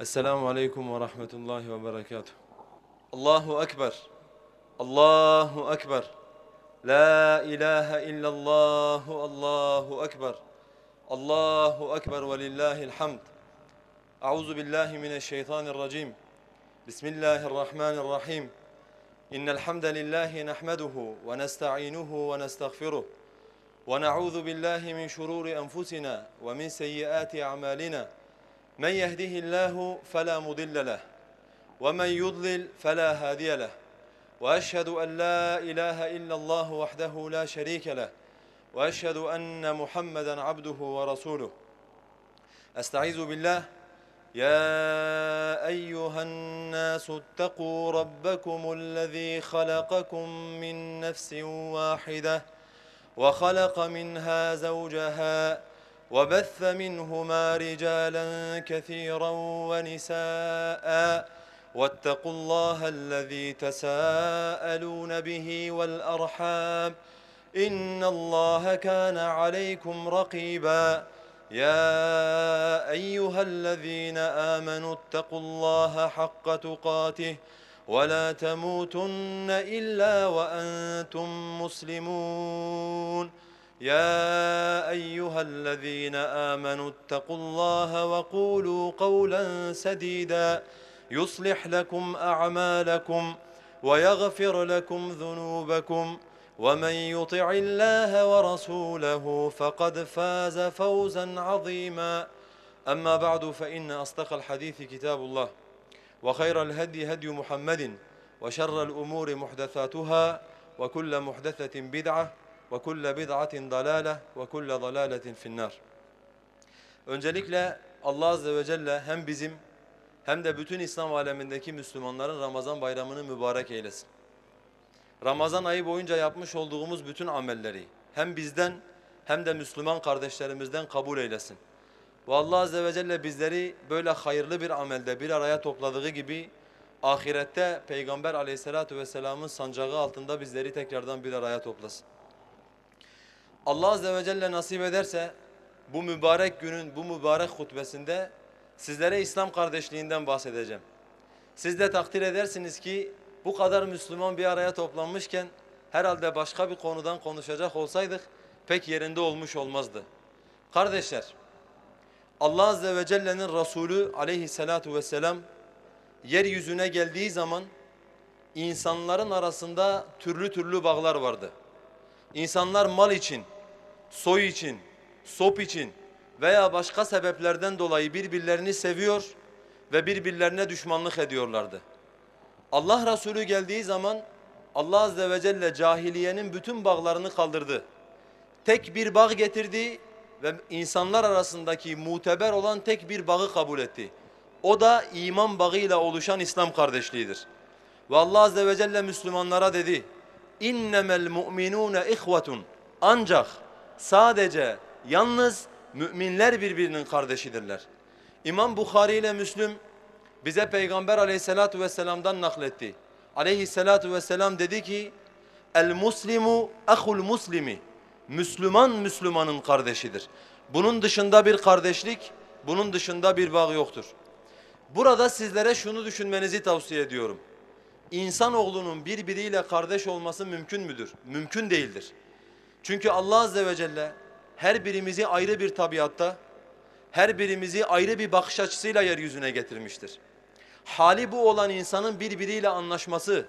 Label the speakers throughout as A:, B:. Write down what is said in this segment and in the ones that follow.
A: السلام عليكم ورحمة الله وبركاته. الله أكبر. الله أكبر. لا إله إلا الله. الله أكبر. الله أكبر ولله الحمد. أعوذ بالله من الشيطان الرجيم. بسم الله الرحمن الرحيم. إن الحمد لله نحمده ونستعينه ونستغفره ونعوذ بالله من شرور أنفسنا ومن سيئات أعمالنا. من يهده الله فلا مضل له ومن يضلل فلا هادي له وأشهد أن لا إله إلا الله وحده لا شريك له وأشهد أن محمدا عبده ورسوله. أستعيذ بالله. يا أيها الناس اتقوا ربكم الذي خلقكم من نفس واحدة وخلق منها زوجها وبث منهما رجالا كثيرا ونساء. واتقوا الله الذي تساءلون به والأرحام. إن الله كان عليكم رقيبا. يا أيها الذين آمنوا اتقوا الله حق تقاته ولا تموتن إلا وأنتم مسلمون. يا أيها الذين آمنوا اتقوا الله وقولوا قولا سديدا. يصلح لكم أعمالكم ويغفر لكم ذنوبكم. ومن يطع الله ورسوله فقد فاز فوزا عظيما. أما بعد فإن أصدق الحديث كتاب الله وخير الهدي هدي محمد وشر الأمور محدثاتها وكل محدثة بدعة وكل بدعة ضلالة وكل ضلالة في النار Öncelikle Allah Azze ve Celle hem bizim hem de bütün İslam alemindeki Müslümanların Ramazan bayramını mübarek eylesin. Ramazan ayı boyunca yapmış olduğumuz bütün amelleri hem bizden hem de Müslüman kardeşlerimizden kabul eylesin. Ve Allah Azze ve Celle bizleri böyle hayırlı bir amelde bir araya topladığı gibi ahirette Peygamber aleyhissalatu vesselamın sancağı altında bizleri tekrardan bir araya toplasın. Allah Azze ve Celle nasip ederse bu mübarek günün bu mübarek hutbesinde sizlere İslam kardeşliğinden bahsedeceğim. Siz de takdir edersiniz ki bu kadar Müslüman bir araya toplanmışken herhalde başka bir konudan konuşacak olsaydık pek yerinde olmuş olmazdı. Kardeşler, Allah Azze ve Celle'nin Resulü aleyhissalatu vesselam yeryüzüne geldiği zaman insanların arasında türlü türlü bağlar vardı. İnsanlar mal için, soy için, sop için veya başka sebeplerden dolayı birbirlerini seviyor ve birbirlerine düşmanlık ediyorlardı. Allah Resulü geldiği zaman Allah Azze ve Celle cahiliyenin bütün bağlarını kaldırdı. Tek bir bağ getirdi ve insanlar arasındaki muteber olan tek bir bağı kabul etti. O da iman bağıyla oluşan İslam kardeşliğidir. Ve Allah Azze ve Celle Müslümanlara dedi, İnnemel mu'minûne ihvetun. Ancak sadece yalnız müminler birbirinin kardeşidirler. İmam Bukhari ile Müslüm bize Peygamber aleyhissalatu vesselam'dan nakletti. Aleyhissalatu vesselam dedi ki, El muslimu ahul muslimi. Müslüman Müslümanın kardeşidir. Bunun dışında bir kardeşlik, bunun dışında bir bağ yoktur. Burada sizlere şunu düşünmenizi tavsiye ediyorum. İnsanoğlunun birbiriyle kardeş olması mümkün müdür? Mümkün değildir. Çünkü Allah Azze ve Celle her birimizi ayrı bir tabiatta, her birimizi ayrı bir bakış açısıyla yeryüzüne getirmiştir. Hali bu olan insanın birbiriyle anlaşması,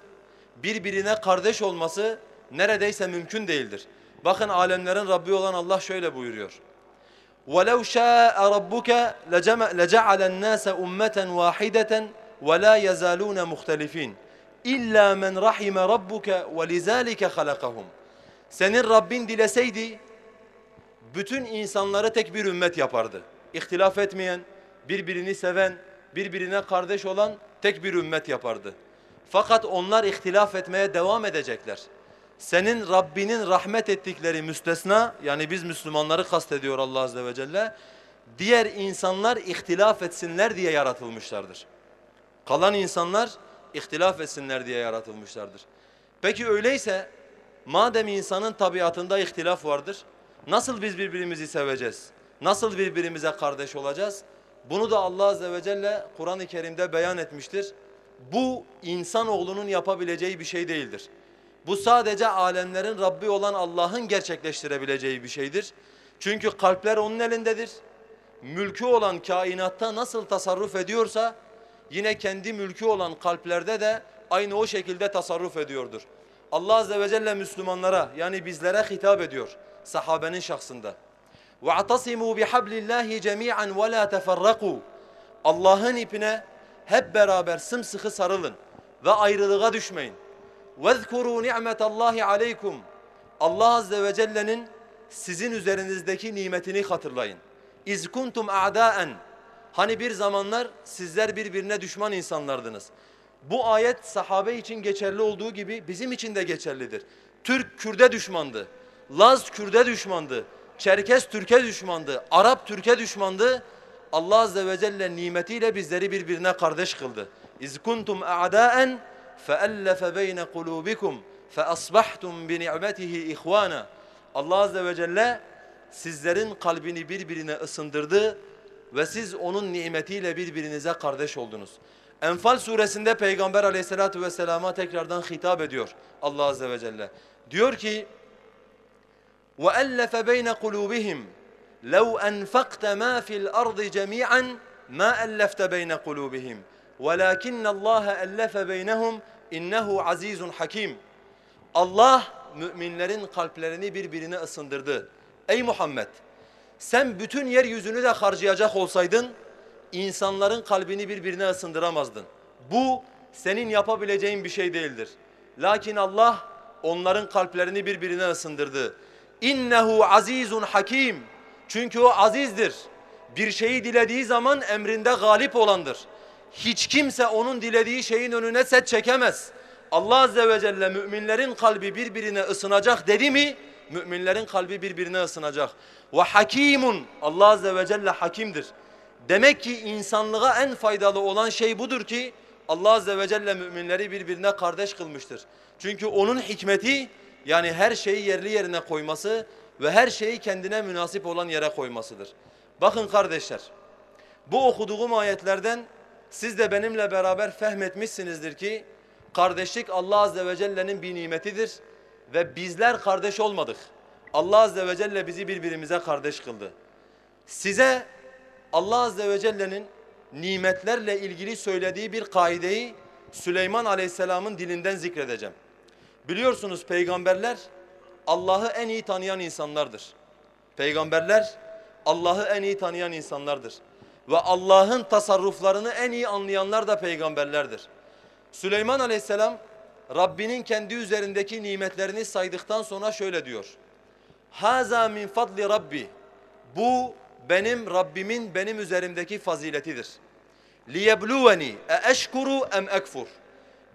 A: birbirine kardeş olması neredeyse mümkün değildir. Bakın alemlerin Rabbi olan Allah şöyle buyuruyor. وَلَوْ شَاءَ رَبُّكَ لَجَعَلَ النَّاسَ أُمَّةً وَاحِدَةً وَلَا يَزَالُونَ مُخْتَلِفِينَ İlla men rahime rabbuke ve lizalike halakahum. senin Rabbin dileseydi bütün insanları tek bir ümmet yapardı. İhtilaf etmeyen, birbirini seven, birbirine kardeş olan tek bir ümmet yapardı. Fakat onlar ihtilaf etmeye devam edecekler. Senin Rabbinin rahmet ettikleri müstesna yani biz Müslümanları kastediyor Allah Azze ve Celle. Diğer insanlar ihtilaf etsinler diye yaratılmışlardır. Kalan insanlar ihtilaf etsinler diye yaratılmışlardır. Peki öyleyse madem insanın tabiatında ihtilaf vardır nasıl biz birbirimizi seveceğiz? Nasıl birbirimize kardeş olacağız? Bunu da Allah Azze ve Celle Kur'an-ı Kerim'de beyan etmiştir. Bu insanoğlunun yapabileceği bir şey değildir. Bu sadece alemlerin Rabbi olan Allah'ın gerçekleştirebileceği bir şeydir. Çünkü kalpler onun elindedir. Mülkü olan kainatta nasıl tasarruf ediyorsa yine kendi mülkü olan kalplerde de aynı o şekilde tasarruf ediyordur. Allah Azze ve Celle Müslümanlara yani bizlere hitap ediyor sahabenin şahsında. وَاعْتَصِمُوا بِحَبْلِ اللّٰهِ جَمِيعًا وَلَا تَفَرَّقُوا Allah'ın ipine hep beraber sımsıkı sarılın ve ayrılığa düşmeyin. وَذْكُرُوا نِعْمَةَ اللّٰهِ عَلَيْكُمْ Allah Azze ve Celle'nin sizin üzerinizdeki nimetini hatırlayın. İz kuntum a'daen. Hani bir zamanlar sizler birbirine düşman insanlardınız. Bu ayet sahabe için geçerli olduğu gibi bizim için de geçerlidir. Türk Kürde düşmandı. Laz Kürde düşmandı. Çerkes Türk'e düşmandı. Arap Türk'e düşmandı. Allah Azze ve Celle nimetiyle bizleri birbirine kardeş kıldı. İz kuntum a'daen feellefe beyne kulubikum feasbahtum bi ni'metihi ihvana. Allah Azze ve Celle sizlerin kalbini birbirine ısındırdı ve siz onun nimetiyle birbirinize kardeş oldunuz. Enfal suresinde Peygamber aleyhissalatu vesselama tekrardan hitap ediyor Allah Azze ve Celle. Diyor ki وَأَلَّفَ بَيْنَ قُلُوبِهِمْ لَوْ أَنْفَقْتَ مَا فِي الْأَرْضِ جَمِيعًا مَا أَلَّفْتَ بَيْنَ قُلُوبِهِمْ وَلَكِنَّ اللّٰهَ أَلَّفَ بَيْنَهُمْ اِنَّهُ عَز۪يزٌ حَك۪يمٌ Allah müminlerin kalplerini birbirine ısındırdı. Ey Muhammed sen bütün yeryüzünü de harcayacak olsaydın insanların kalbini birbirine ısındıramazdın. Bu senin yapabileceğin bir şey değildir. Lakin Allah onların kalplerini birbirine ısındırdı. İnnehu azizun hakim. Çünkü o azizdir. Bir şeyi dilediği zaman emrinde galip olandır. Hiç kimse onun dilediği şeyin önüne set çekemez. Allah Azze ve Celle müminlerin kalbi birbirine ısınacak dedi mi? Müminlerin kalbi birbirine ısınacak. Ve hakimun Allah Azze ve Celle hakimdir. Demek ki insanlığa en faydalı olan şey budur ki Allah Azze ve Celle müminleri birbirine kardeş kılmıştır. Çünkü onun hikmeti yani her şeyi yerli yerine koyması ve her şeyi kendine münasip olan yere koymasıdır. Bakın kardeşler bu okuduğum ayetlerden siz de benimle beraber fehmetmişsinizdir ki kardeşlik Allah Azze ve Celle'nin bir nimetidir ve bizler kardeş olmadık. Allah Azze ve Celle bizi birbirimize kardeş kıldı. Size Allah Azze ve Celle'nin nimetlerle ilgili söylediği bir kaideyi Süleyman Aleyhisselam'ın dilinden zikredeceğim. Biliyorsunuz peygamberler Allah'ı en iyi tanıyan insanlardır. Peygamberler Allah'ı en iyi tanıyan insanlardır. Ve Allah'ın tasarruflarını en iyi anlayanlar da peygamberlerdir. Süleyman Aleyhisselam Rabbinin kendi üzerindeki nimetlerini saydıktan sonra şöyle diyor. Haza min fadli Rabbi. Bu benim Rabbimin benim üzerimdeki faziletidir. Liyebluveni e eşkuru em ekfur.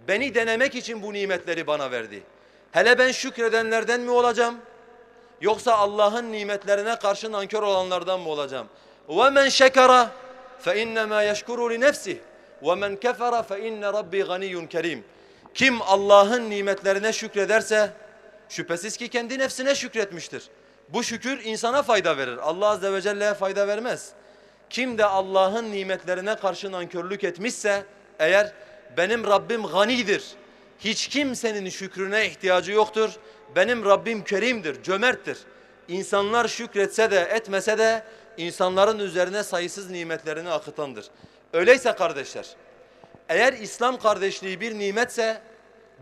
A: Beni denemek için bu nimetleri bana verdi. Hele ben şükredenlerden mi olacağım? Yoksa Allah'ın nimetlerine karşı nankör olanlardan mı olacağım? وَمَنْ شَكَرَ فَاِنَّمَا يَشْكُرُ لِنَفْسِهِ وَمَنْ كَفَرَ فَاِنَّ رَبِّي غَنِيٌّ كَرِيمٌ Kim Allah'ın nimetlerine şükrederse şüphesiz ki kendi nefsine şükretmiştir. Bu şükür insana fayda verir. Allah Azze ve Celle'ye fayda vermez. Kim de Allah'ın nimetlerine karşı nankörlük etmişse eğer benim Rabbim ganidir. Hiç kimsenin şükrüne ihtiyacı yoktur. Benim Rabbim kerimdir, cömerttir. İnsanlar şükretse de etmese de insanların üzerine sayısız nimetlerini akıtandır. Öyleyse kardeşler, eğer İslam kardeşliği bir nimetse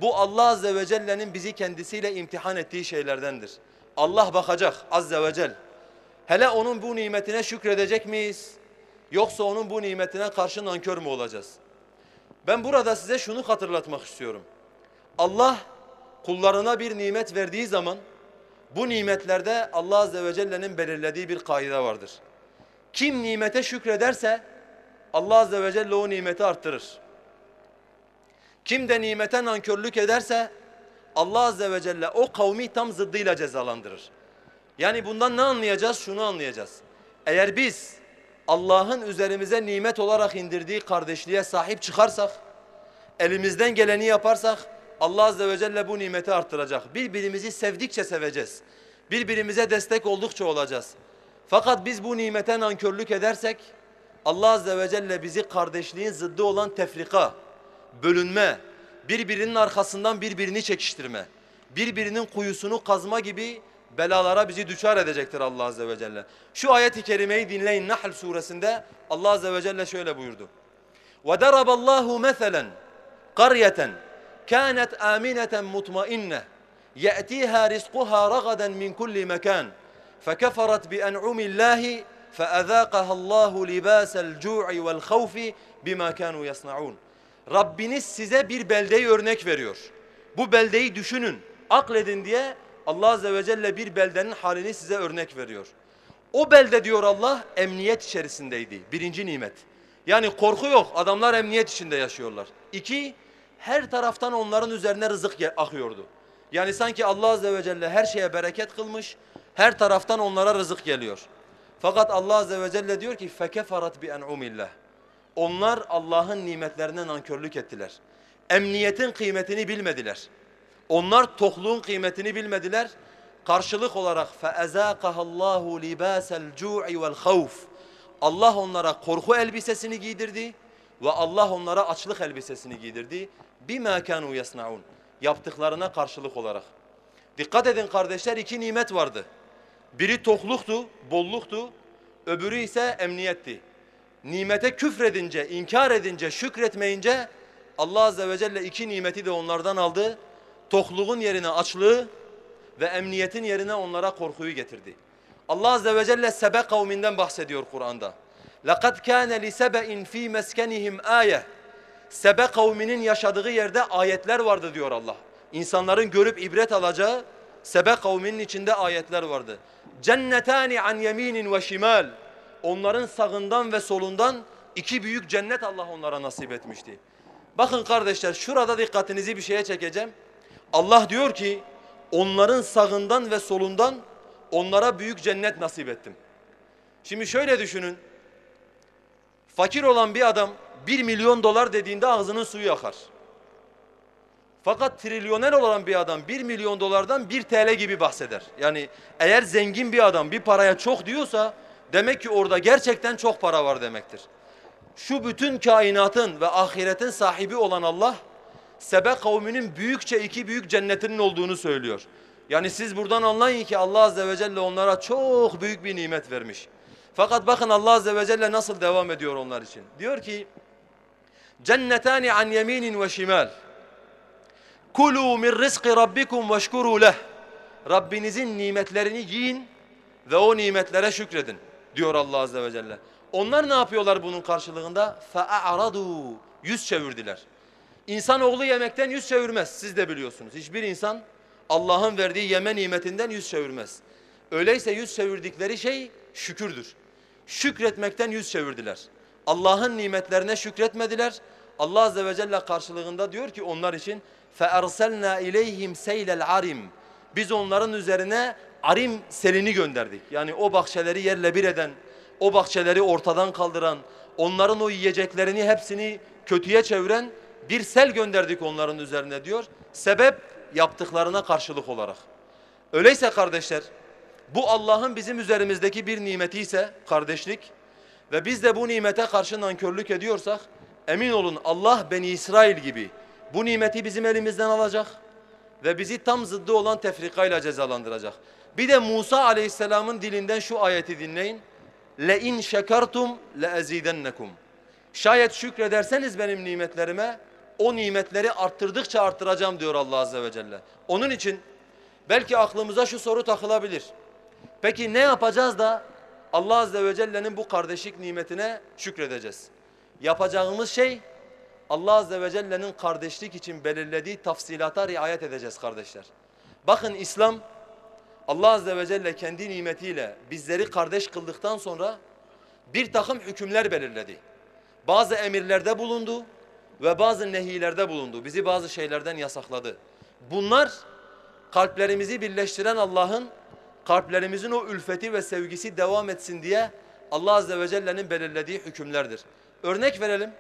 A: bu Allah Azze ve Celle'nin bizi kendisiyle imtihan ettiği şeylerdendir. Allah bakacak Azze ve Celle. Hele onun bu nimetine şükredecek miyiz? Yoksa onun bu nimetine karşı nankör mü olacağız? Ben burada size şunu hatırlatmak istiyorum. Allah kullarına bir nimet verdiği zaman bu nimetlerde Allah Azze ve Celle'nin belirlediği bir kaide vardır. Kim nimete şükrederse Allah Azze ve Celle o nimeti arttırır. Kim de nimete nankörlük ederse Allah Azze ve Celle o kavmi tam zıddıyla cezalandırır. Yani bundan ne anlayacağız? Şunu anlayacağız. Eğer biz Allah'ın üzerimize nimet olarak indirdiği kardeşliğe sahip çıkarsak, elimizden geleni yaparsak Allah Azze ve Celle bu nimeti arttıracak. Birbirimizi sevdikçe seveceğiz. Birbirimize destek oldukça olacağız. Fakat biz bu nimete nankörlük edersek Allah Azze ve Celle bizi kardeşliğin zıddı olan tefrika, bölünme, birbirinin arkasından birbirini çekiştirme, birbirinin kuyusunu kazma gibi belalara bizi düşar edecektir Allah Azze ve Celle. Şu ayet-i kerimeyi dinleyin Nahl suresinde Allah Azze ve Celle şöyle buyurdu. وَدَرَبَ اللّٰهُ مَثَلًا قَرْيَةً كَانَتْ آمِنَةً مُطْمَئِنَّةً يَأْتِيهَا رِزْقُهَا رَغَدًا مِنْ كُلِّ مَكَانٍ فَكَفَرَتْ بِأَنْعُمِ اللّٰهِ فَأَذَاقَهَا اللّٰهُ لِبَاسَ الْجُوعِ وَالْخَوْفِ بِمَا كَانُوا يَصْنَعُونَ Rabbiniz size bir beldeyi örnek veriyor. Bu beldeyi düşünün, akledin diye Allah Azze ve Celle bir beldenin halini size örnek veriyor. O belde diyor Allah emniyet içerisindeydi. Birinci nimet. Yani korku yok. Adamlar emniyet içinde yaşıyorlar. İki, her taraftan onların üzerine rızık akıyordu. Yani sanki Allah Azze ve Celle her şeye bereket kılmış, her taraftan onlara rızık geliyor. Fakat Allah Azze ve Celle diyor ki فَكَفَرَتْ بِاَنْعُمِ اللّٰهِ Onlar Allah'ın nimetlerine nankörlük ettiler. Emniyetin kıymetini bilmediler. Onlar tokluğun kıymetini bilmediler. Karşılık olarak فَاَذَاقَهَا اللّٰهُ لِبَاسَ الْجُوعِ وَالْخَوْفِ Allah onlara korku elbisesini giydirdi ve Allah onlara açlık elbisesini giydirdi. بِمَا كَانُوا يَصْنَعُونَ Yaptıklarına karşılık olarak. Dikkat edin kardeşler iki nimet vardı. Biri tokluktu, bolluktu. Öbürü ise emniyetti. Nimete küfredince, inkar edince, şükretmeyince Allah Azze ve Celle iki nimeti de onlardan aldı. Tokluğun yerine açlığı ve emniyetin yerine onlara korkuyu getirdi. Allah Azze ve Celle Sebe kavminden bahsediyor Kur'an'da. لَقَدْ كَانَ لِسَبَئٍ ف۪ي مَسْكَنِهِمْ آيَةً Sebe kavminin yaşadığı yerde ayetler vardı diyor Allah. İnsanların görüp ibret alacağı Sebe kavminin içinde ayetler vardı. Cennetani an yeminin ve şimal. Onların sağından ve solundan iki büyük cennet Allah onlara nasip etmişti. Bakın kardeşler şurada dikkatinizi bir şeye çekeceğim. Allah diyor ki onların sağından ve solundan onlara büyük cennet nasip ettim. Şimdi şöyle düşünün. Fakir olan bir adam bir milyon dolar dediğinde ağzının suyu akar. Fakat trilyoner olan bir adam 1 milyon dolardan 1 TL gibi bahseder. Yani eğer zengin bir adam bir paraya çok diyorsa demek ki orada gerçekten çok para var demektir. Şu bütün kainatın ve ahiretin sahibi olan Allah Sebe kavminin büyükçe iki büyük cennetinin olduğunu söylüyor. Yani siz buradan anlayın ki Allah Azze ve Celle onlara çok büyük bir nimet vermiş. Fakat bakın Allah Azze ve Celle nasıl devam ediyor onlar için. Diyor ki cennetani an yeminin ve şimal. Kulu min rizqi rabbikum veşkuru leh. Rabbinizin nimetlerini yiyin ve o nimetlere şükredin diyor Allah azze ve celle. Onlar ne yapıyorlar bunun karşılığında? Fa'aradu yüz çevirdiler. İnsanoğlu yemekten yüz çevirmez. Siz de biliyorsunuz. Hiçbir insan Allah'ın verdiği yeme nimetinden yüz çevirmez. Öyleyse yüz çevirdikleri şey şükürdür. Şükretmekten yüz çevirdiler. Allah'ın nimetlerine şükretmediler. Allah azze ve celle karşılığında diyor ki onlar için فَاَرْسَلْنَا اِلَيْهِمْ سَيْلَ الْعَرِمِ Biz onların üzerine arim selini gönderdik. Yani o bahçeleri yerle bir eden, o bahçeleri ortadan kaldıran, onların o yiyeceklerini hepsini kötüye çeviren bir sel gönderdik onların üzerine diyor. Sebep yaptıklarına karşılık olarak. Öyleyse kardeşler bu Allah'ın bizim üzerimizdeki bir nimeti ise kardeşlik ve biz de bu nimete karşı nankörlük ediyorsak emin olun Allah Beni İsrail gibi bu nimeti bizim elimizden alacak ve bizi tam zıddı olan tefrikayla cezalandıracak. Bir de Musa aleyhisselamın dilinden şu ayeti dinleyin. Le in şekertum le ezidennekum. Şayet şükrederseniz benim nimetlerime o nimetleri arttırdıkça arttıracağım diyor Allah azze ve celle. Onun için belki aklımıza şu soru takılabilir. Peki ne yapacağız da Allah azze ve celle'nin bu kardeşlik nimetine şükredeceğiz? Yapacağımız şey Allah azze ve celle'nin kardeşlik için belirlediği tafsilata riayet edeceğiz kardeşler. Bakın İslam Allah Azze ve Celle kendi nimetiyle bizleri kardeş kıldıktan sonra bir takım hükümler belirledi. Bazı emirlerde bulundu ve bazı nehilerde bulundu. Bizi bazı şeylerden yasakladı. Bunlar kalplerimizi birleştiren Allah'ın kalplerimizin o ülfeti ve sevgisi devam etsin diye Allah Azze ve Celle'nin belirlediği hükümlerdir. Örnek verelim.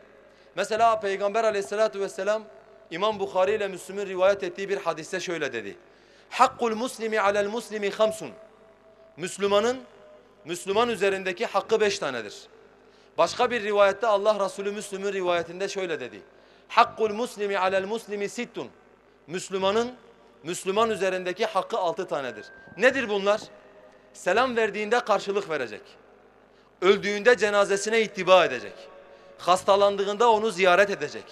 A: Mesela Peygamber aleyhissalatu vesselam İmam Bukhari ile Müslüm'ün rivayet ettiği bir hadiste şöyle dedi. Hakkul muslimi alel muslimi hamsun. Müslümanın Müslüman üzerindeki hakkı beş tanedir. Başka bir rivayette Allah Resulü Müslüm'ün rivayetinde şöyle dedi. Hakkul muslimi alel muslimi sittun. Müslümanın Müslüman üzerindeki hakkı altı tanedir. Nedir bunlar? Selam verdiğinde karşılık verecek. Öldüğünde cenazesine ittiba edecek. Hastalandığında onu ziyaret edecek.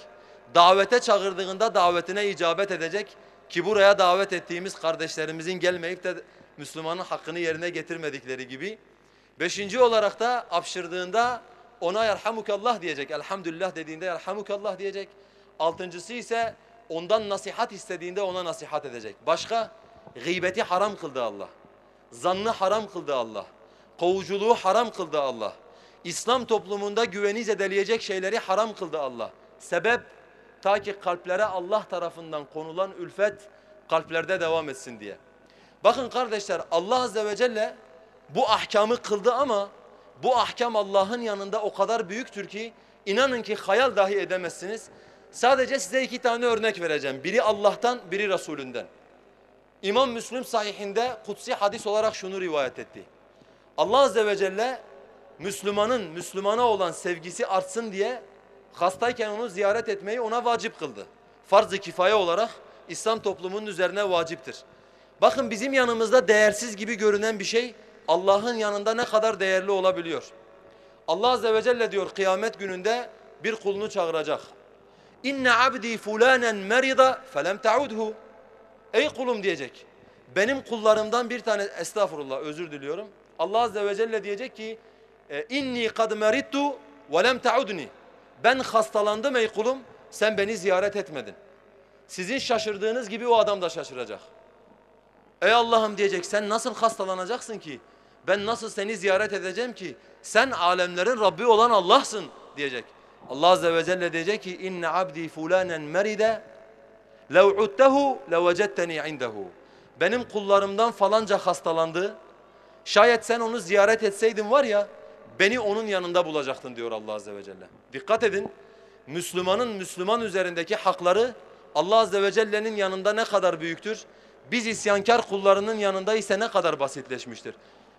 A: Davete çağırdığında davetine icabet edecek ki buraya davet ettiğimiz kardeşlerimizin gelmeyip de Müslümanın hakkını yerine getirmedikleri gibi. Beşinci olarak da apşırdığında ona yerhamukallah diyecek. Elhamdülillah dediğinde yerhamukallah diyecek. Altıncısı ise ondan nasihat istediğinde ona nasihat edecek. Başka? Gıybeti haram kıldı Allah. Zannı haram kıldı Allah. Kovuculuğu haram kıldı Allah. İslam toplumunda güveni zedeleyecek şeyleri haram kıldı Allah. Sebep ta ki kalplere Allah tarafından konulan ülfet kalplerde devam etsin diye. Bakın kardeşler Allah Azze ve Celle bu ahkamı kıldı ama bu ahkam Allah'ın yanında o kadar büyüktür ki inanın ki hayal dahi edemezsiniz. Sadece size iki tane örnek vereceğim. Biri Allah'tan, biri Resulünden. İmam Müslim sahihinde kutsi hadis olarak şunu rivayet etti. Allah Azze ve Celle Müslümanın Müslümana olan sevgisi artsın diye hastayken onu ziyaret etmeyi ona vacip kıldı. Farz-ı kifaye olarak İslam toplumunun üzerine vaciptir. Bakın bizim yanımızda değersiz gibi görünen bir şey Allah'ın yanında ne kadar değerli olabiliyor. Allah Azze ve Celle diyor kıyamet gününde bir kulunu çağıracak. İnne abdi fulanen merida felem ta'udhu. Ey kulum diyecek. Benim kullarımdan bir tane estağfurullah özür diliyorum. Allah Azze ve Celle diyecek ki e, inni kad merittu ve lem ta'udni. Ben hastalandım ey kulum sen beni ziyaret etmedin. Sizin şaşırdığınız gibi o adam da şaşıracak. Ey Allah'ım diyecek sen nasıl hastalanacaksın ki? Ben nasıl seni ziyaret edeceğim ki? Sen alemlerin Rabbi olan Allah'sın diyecek. Allah Azze ve Celle diyecek ki inne abdi fulanen meride lev udtehu levecetteni indehu. Benim kullarımdan falanca hastalandı. Şayet sen onu ziyaret etseydin var ya beni onun yanında bulacaktın diyor Allah Azze ve Celle. Dikkat edin. Müslümanın Müslüman üzerindeki hakları Allah Azze ve Celle'nin yanında ne kadar büyüktür? Biz isyankar kullarının yanında ise ne kadar basitleşmiştir.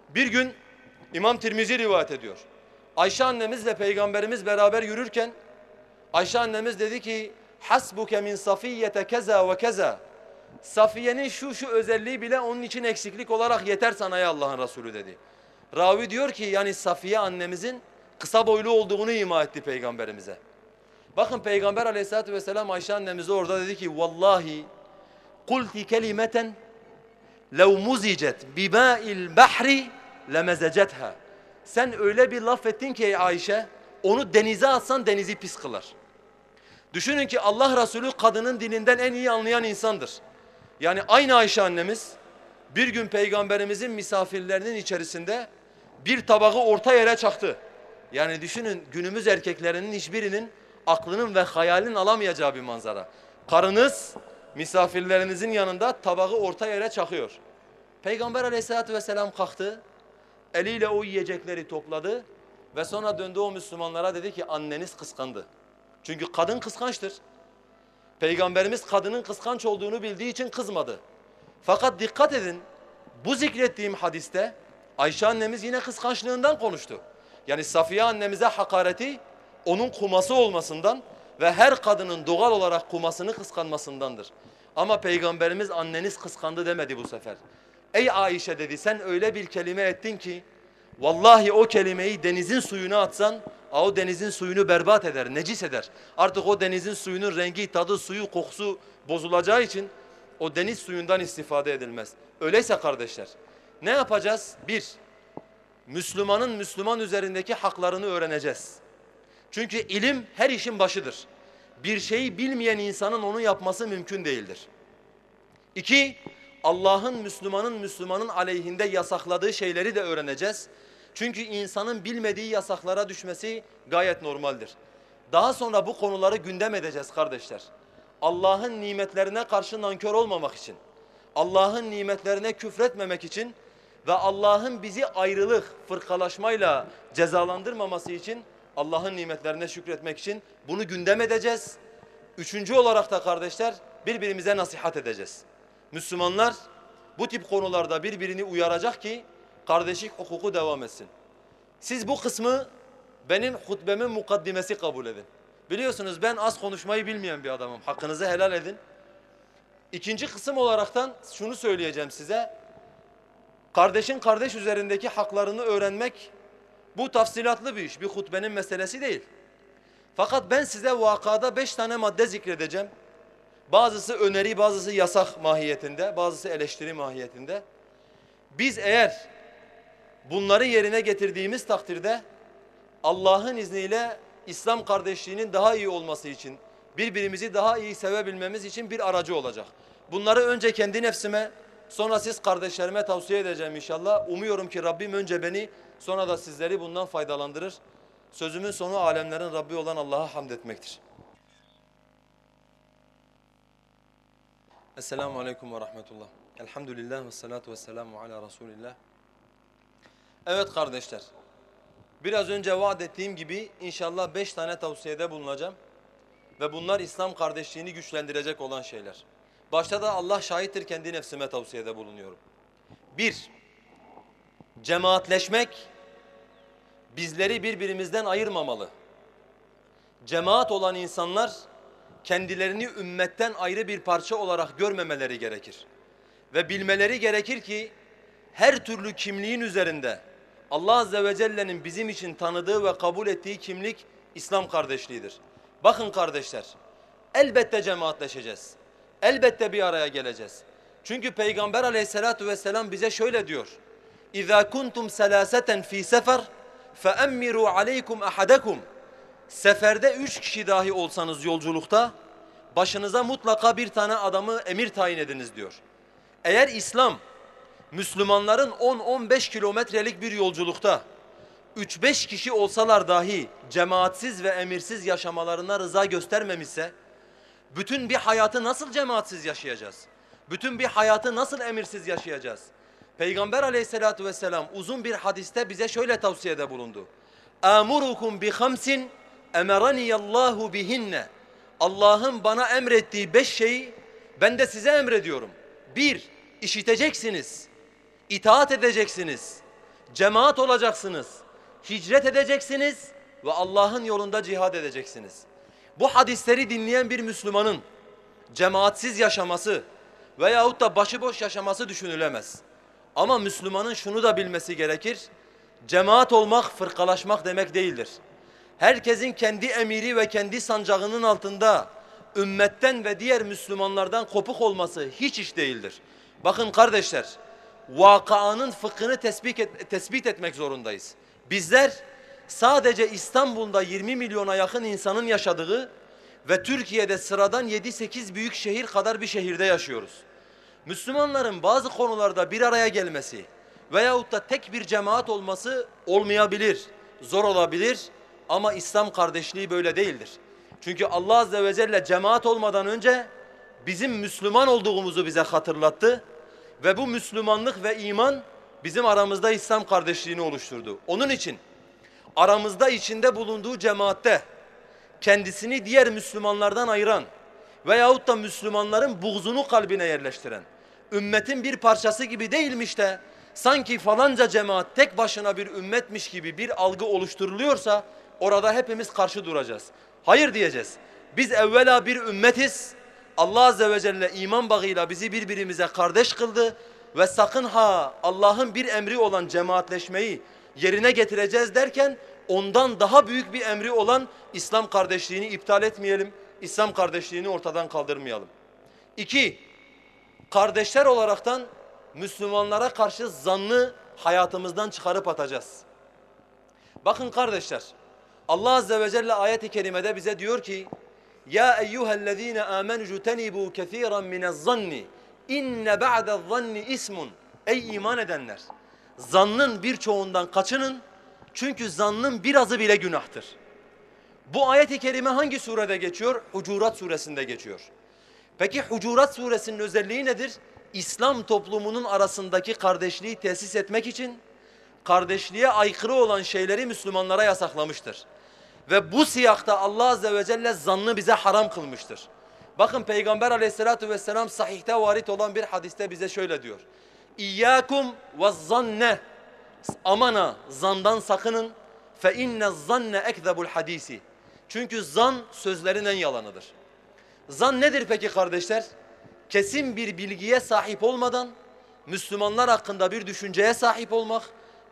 A: Bir gün İmam Tirmizi rivayet ediyor. Ayşe annemizle peygamberimiz beraber yürürken Ayşe annemiz dedi ki hasbuke min safiyete keza ve keza Safiye'nin şu şu özelliği bile onun için eksiklik olarak yeter sana ya Allah'ın Resulü dedi. Ravi diyor ki yani Safiye annemizin kısa boylu olduğunu ima etti peygamberimize. Bakın peygamber aleyhissalatü vesselam Ayşe annemize orada dedi ki vallahi kulti kelimeten lev muzicet bima'il bahri lemezecetha. Sen öyle bir laf ettin ki Ayşe onu denize atsan denizi pis kılar. Düşünün ki Allah Resulü kadının dilinden en iyi anlayan insandır. Yani aynı Ayşe annemiz bir gün peygamberimizin misafirlerinin içerisinde bir tabağı orta yere çaktı. Yani düşünün günümüz erkeklerinin hiçbirinin aklının ve hayalin alamayacağı bir manzara. Karınız misafirlerinizin yanında tabağı orta yere çakıyor. Peygamber aleyhissalatü vesselam kalktı. Eliyle o yiyecekleri topladı ve sonra döndü o Müslümanlara dedi ki anneniz kıskandı. Çünkü kadın kıskançtır. Peygamberimiz kadının kıskanç olduğunu bildiği için kızmadı. Fakat dikkat edin bu zikrettiğim hadiste Ayşe annemiz yine kıskançlığından konuştu. Yani Safiye annemize hakareti onun kuması olmasından ve her kadının doğal olarak kumasını kıskanmasındandır. Ama Peygamberimiz anneniz kıskandı demedi bu sefer. Ey Ayşe dedi sen öyle bir kelime ettin ki vallahi o kelimeyi denizin suyuna atsan o denizin suyunu berbat eder, necis eder. Artık o denizin suyunun rengi, tadı, suyu, kokusu bozulacağı için o deniz suyundan istifade edilmez. Öyleyse kardeşler ne yapacağız? Bir, Müslümanın Müslüman üzerindeki haklarını öğreneceğiz. Çünkü ilim her işin başıdır. Bir şeyi bilmeyen insanın onu yapması mümkün değildir. İki, Allah'ın Müslümanın Müslümanın aleyhinde yasakladığı şeyleri de öğreneceğiz. Çünkü insanın bilmediği yasaklara düşmesi gayet normaldir. Daha sonra bu konuları gündem edeceğiz kardeşler. Allah'ın nimetlerine karşı nankör olmamak için, Allah'ın nimetlerine küfretmemek için ve Allah'ın bizi ayrılık, fırkalaşmayla cezalandırmaması için Allah'ın nimetlerine şükretmek için bunu gündem edeceğiz. Üçüncü olarak da kardeşler birbirimize nasihat edeceğiz. Müslümanlar bu tip konularda birbirini uyaracak ki kardeşlik hukuku devam etsin. Siz bu kısmı benim hutbemin mukaddimesi kabul edin. Biliyorsunuz ben az konuşmayı bilmeyen bir adamım. Hakkınızı helal edin. İkinci kısım olaraktan şunu söyleyeceğim size. Kardeşin kardeş üzerindeki haklarını öğrenmek bu tafsilatlı bir iş. Bir hutbenin meselesi değil. Fakat ben size vakada beş tane madde zikredeceğim. Bazısı öneri, bazısı yasak mahiyetinde, bazısı eleştiri mahiyetinde. Biz eğer bunları yerine getirdiğimiz takdirde Allah'ın izniyle İslam kardeşliğinin daha iyi olması için, birbirimizi daha iyi sevebilmemiz için bir aracı olacak. Bunları önce kendi nefsime, sonra siz kardeşlerime tavsiye edeceğim inşallah. Umuyorum ki Rabbim önce beni, sonra da sizleri bundan faydalandırır. Sözümün sonu alemlerin Rabbi olan Allah'a hamd etmektir. Esselamu Aleyküm ve Rahmetullah. Elhamdülillah ve salatu ve selamu ala Resulillah. Evet kardeşler, biraz önce vaat ettiğim gibi inşallah beş tane tavsiyede bulunacağım. Ve bunlar İslam kardeşliğini güçlendirecek olan şeyler. Başta da Allah şahittir kendi nefsime tavsiyede bulunuyorum. Bir, cemaatleşmek bizleri birbirimizden ayırmamalı. Cemaat olan insanlar kendilerini ümmetten ayrı bir parça olarak görmemeleri gerekir. Ve bilmeleri gerekir ki her türlü kimliğin üzerinde Allah Azze ve Celle'nin bizim için tanıdığı ve kabul ettiği kimlik İslam kardeşliğidir. Bakın kardeşler, elbette cemaatleşeceğiz Elbette bir araya geleceğiz. Çünkü Peygamber aleyhissalatu vesselam bize şöyle diyor. اِذَا كُنْتُمْ سَلَاسَةً ف۪ي سَفَرٍ فَاَمِّرُوا عَلَيْكُمْ اَحَدَكُمْ Seferde üç kişi dahi olsanız yolculukta başınıza mutlaka bir tane adamı emir tayin ediniz diyor. Eğer İslam Müslümanların 10-15 kilometrelik bir yolculukta 3-5 kişi olsalar dahi cemaatsiz ve emirsiz yaşamalarına rıza göstermemişse bütün bir hayatı nasıl cemaatsiz yaşayacağız? Bütün bir hayatı nasıl emirsiz yaşayacağız? Peygamber aleyhissalatu vesselam uzun bir hadiste bize şöyle tavsiyede bulundu. Amurukum bi hamsin emeraniyallahu bihinne. Allah'ın bana emrettiği beş şeyi ben de size emrediyorum. Bir, işiteceksiniz, itaat edeceksiniz, cemaat olacaksınız, hicret edeceksiniz ve Allah'ın yolunda cihad edeceksiniz. Bu hadisleri dinleyen bir Müslümanın cemaatsiz yaşaması veyahut da başıboş yaşaması düşünülemez. Ama Müslümanın şunu da bilmesi gerekir. Cemaat olmak fırkalaşmak demek değildir. Herkesin kendi emiri ve kendi sancağının altında ümmetten ve diğer Müslümanlardan kopuk olması hiç iş değildir. Bakın kardeşler, vakanın fıkhını tespit, et, tespit etmek zorundayız. Bizler sadece İstanbul'da 20 milyona yakın insanın yaşadığı ve Türkiye'de sıradan 7-8 büyük şehir kadar bir şehirde yaşıyoruz. Müslümanların bazı konularda bir araya gelmesi veyahut da tek bir cemaat olması olmayabilir, zor olabilir ama İslam kardeşliği böyle değildir. Çünkü Allah Azze ve Celle cemaat olmadan önce bizim Müslüman olduğumuzu bize hatırlattı ve bu Müslümanlık ve iman bizim aramızda İslam kardeşliğini oluşturdu. Onun için aramızda içinde bulunduğu cemaatte kendisini diğer Müslümanlardan ayıran veyahut da Müslümanların buğzunu kalbine yerleştiren ümmetin bir parçası gibi değilmiş de sanki falanca cemaat tek başına bir ümmetmiş gibi bir algı oluşturuluyorsa orada hepimiz karşı duracağız. Hayır diyeceğiz. Biz evvela bir ümmetiz. Allah Azze ve Celle iman bağıyla bizi birbirimize kardeş kıldı ve sakın ha Allah'ın bir emri olan cemaatleşmeyi yerine getireceğiz derken ondan daha büyük bir emri olan İslam kardeşliğini iptal etmeyelim. İslam kardeşliğini ortadan kaldırmayalım. İki, kardeşler olaraktan Müslümanlara karşı zannı hayatımızdan çıkarıp atacağız. Bakın kardeşler, Allah Azze ve Celle ayet-i kerimede bize diyor ki Ya eyyühellezine amenu jutenibu kethiren minezzanni inne ba'dezzanni ismun Ey iman edenler! Zannın birçoğundan kaçının çünkü zannın birazı bile günahtır. Bu ayet-i kerime hangi surede geçiyor? Hucurat suresinde geçiyor. Peki Hucurat suresinin özelliği nedir? İslam toplumunun arasındaki kardeşliği tesis etmek için kardeşliğe aykırı olan şeyleri Müslümanlara yasaklamıştır. Ve bu siyakta Allah Azze ve Celle zannı bize haram kılmıştır. Bakın Peygamber aleyhissalatu vesselam sahihte varit olan bir hadiste bize şöyle diyor. İyyâkum ve zanne. Amana zandan sakının. Fe inne zanne ekzebul hadisi. Çünkü zan sözlerin en yalanıdır. Zan nedir peki kardeşler? Kesin bir bilgiye sahip olmadan Müslümanlar hakkında bir düşünceye sahip olmak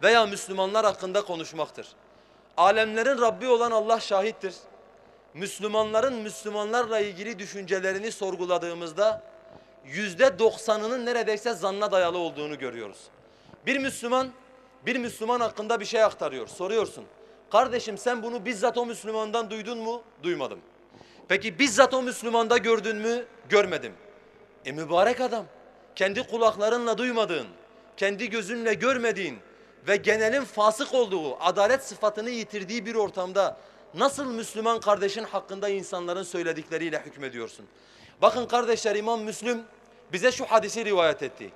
A: veya Müslümanlar hakkında konuşmaktır. Alemlerin Rabbi olan Allah şahittir. Müslümanların Müslümanlarla ilgili düşüncelerini sorguladığımızda yüzde doksanının neredeyse zanna dayalı olduğunu görüyoruz. Bir Müslüman, bir Müslüman hakkında bir şey aktarıyor. Soruyorsun. Kardeşim sen bunu bizzat o Müslümandan duydun mu? Duymadım. Peki bizzat o Müslümanda gördün mü? Görmedim. E mübarek adam. Kendi kulaklarınla duymadığın, kendi gözünle görmediğin ve genelin fasık olduğu, adalet sıfatını yitirdiği bir ortamda nasıl Müslüman kardeşin hakkında insanların söyledikleriyle hükmediyorsun? Bakın kardeşler İmam Müslüm bize şu hadisi rivayet etti.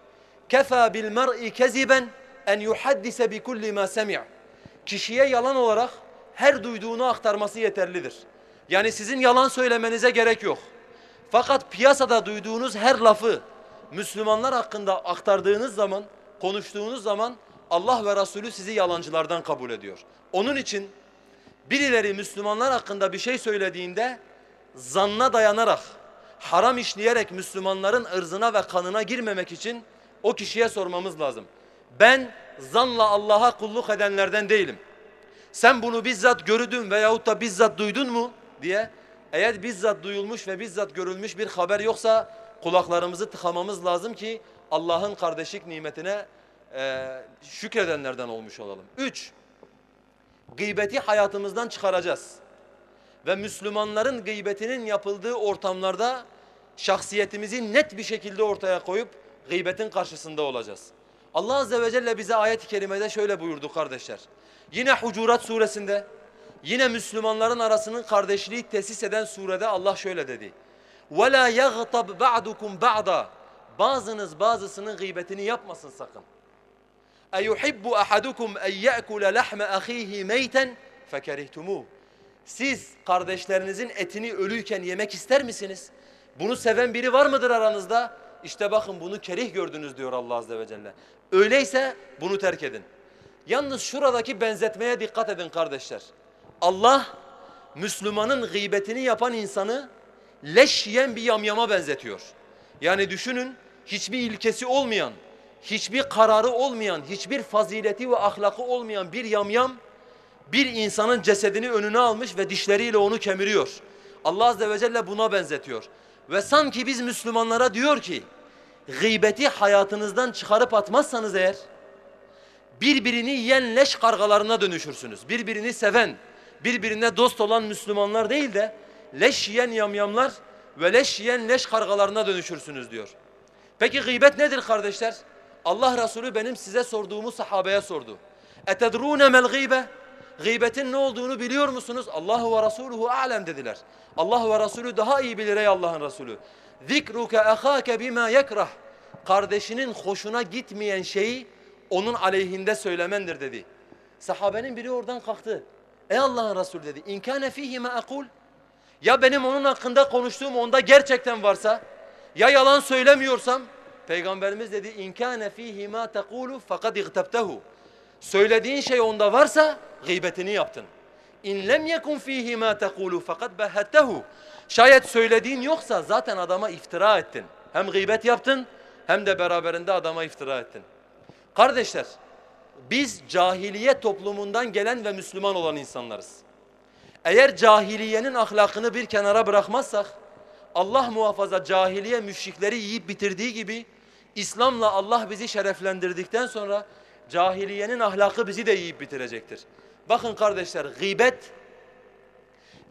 A: Kefa bil mer'i keziben en yuhaddise bi kulli ma semi'. Kişiye yalan olarak her duyduğunu aktarması yeterlidir. Yani sizin yalan söylemenize gerek yok. Fakat piyasada duyduğunuz her lafı Müslümanlar hakkında aktardığınız zaman, konuştuğunuz zaman Allah ve Resulü sizi yalancılardan kabul ediyor. Onun için birileri Müslümanlar hakkında bir şey söylediğinde zanna dayanarak, haram işleyerek Müslümanların ırzına ve kanına girmemek için o kişiye sormamız lazım. Ben zanla Allah'a kulluk edenlerden değilim. Sen bunu bizzat gördün veyahut da bizzat duydun mu diye eğer bizzat duyulmuş ve bizzat görülmüş bir haber yoksa kulaklarımızı tıkamamız lazım ki Allah'ın kardeşlik nimetine e, şükredenlerden olmuş olalım. Üç, gıybeti hayatımızdan çıkaracağız. Ve Müslümanların gıybetinin yapıldığı ortamlarda şahsiyetimizi net bir şekilde ortaya koyup gıybetin karşısında olacağız. Allah Azze ve Celle bize ayet-i kerimede şöyle buyurdu kardeşler. Yine Hucurat suresinde, yine Müslümanların arasının kardeşliği tesis eden surede Allah şöyle dedi. وَلَا يَغْتَبْ بَعْدُكُمْ بَعْدًا Bazınız bazısının gıybetini yapmasın sakın. اَيُحِبُّ أَحَدُكُمْ اَنْ يَأْكُلَ لَحْمَ أَخِيهِ مَيْتًا فَكَرِهْتُمُوهُ Siz kardeşlerinizin etini ölüyken yemek ister misiniz? Bunu seven biri var mıdır aranızda? İşte bakın bunu kerih gördünüz diyor Allah Azze ve Celle. Öyleyse bunu terk edin. Yalnız şuradaki benzetmeye dikkat edin kardeşler. Allah Müslümanın gıybetini yapan insanı leş yiyen bir yamyama benzetiyor. Yani düşünün hiçbir ilkesi olmayan, hiçbir kararı olmayan, hiçbir fazileti ve ahlakı olmayan bir yamyam bir insanın cesedini önüne almış ve dişleriyle onu kemiriyor. Allah Azze ve Celle buna benzetiyor. Ve sanki biz Müslümanlara diyor ki gıybeti hayatınızdan çıkarıp atmazsanız eğer birbirini yiyen leş kargalarına dönüşürsünüz. Birbirini seven, birbirine dost olan Müslümanlar değil de leş yiyen yamyamlar ve leş yiyen leş kargalarına dönüşürsünüz diyor. Peki gıybet nedir kardeşler? Allah Resulü benim size sorduğumu sahabeye sordu. Etedrûne mel gıybe? Gıybetin ne olduğunu biliyor musunuz? Allahu ve Resuluhu alem dediler. Allah ve Resulü daha iyi bilir ey Allah'ın Resulü. Zikruke ehake bima yekrah. Kardeşinin hoşuna gitmeyen şeyi onun aleyhinde söylemendir dedi. Sahabenin biri oradan kalktı. Ey Allah'ın Resulü dedi. İnkâne fîhî ma akul. Ya benim onun hakkında konuştuğum onda gerçekten varsa, ya yalan söylemiyorsam, Peygamberimiz dedi inkâne fîhî mâ tekûlu fakat igtebtehu. Söylediğin şey onda varsa gıybetini yaptın. İn lem yekun fîhî mâ tekûlu fakat behettehu. Şayet söylediğin yoksa zaten adama iftira ettin. Hem gıybet yaptın hem de beraberinde adama iftira ettin. Kardeşler, biz cahiliye toplumundan gelen ve Müslüman olan insanlarız. Eğer cahiliyenin ahlakını bir kenara bırakmazsak, Allah muhafaza cahiliye müşrikleri yiyip bitirdiği gibi, İslam'la Allah bizi şereflendirdikten sonra cahiliyenin ahlakı bizi de yiyip bitirecektir. Bakın kardeşler, gıybet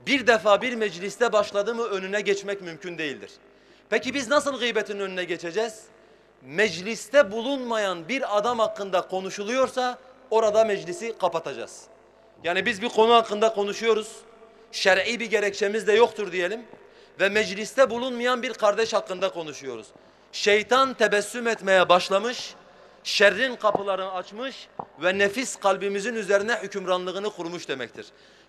A: bir defa bir mecliste başladı mı önüne geçmek mümkün değildir. Peki biz nasıl gıybetin önüne geçeceğiz? Mecliste bulunmayan bir adam hakkında konuşuluyorsa orada meclisi kapatacağız. Yani biz bir konu hakkında konuşuyoruz. Şer'i bir gerekçemiz de yoktur diyelim. Ve mecliste bulunmayan bir kardeş hakkında konuşuyoruz. Şeytan tebessüm etmeye başlamış, şerrin kapılarını açmış ve nefis kalbimizin üzerine hükümranlığını kurmuş demektir.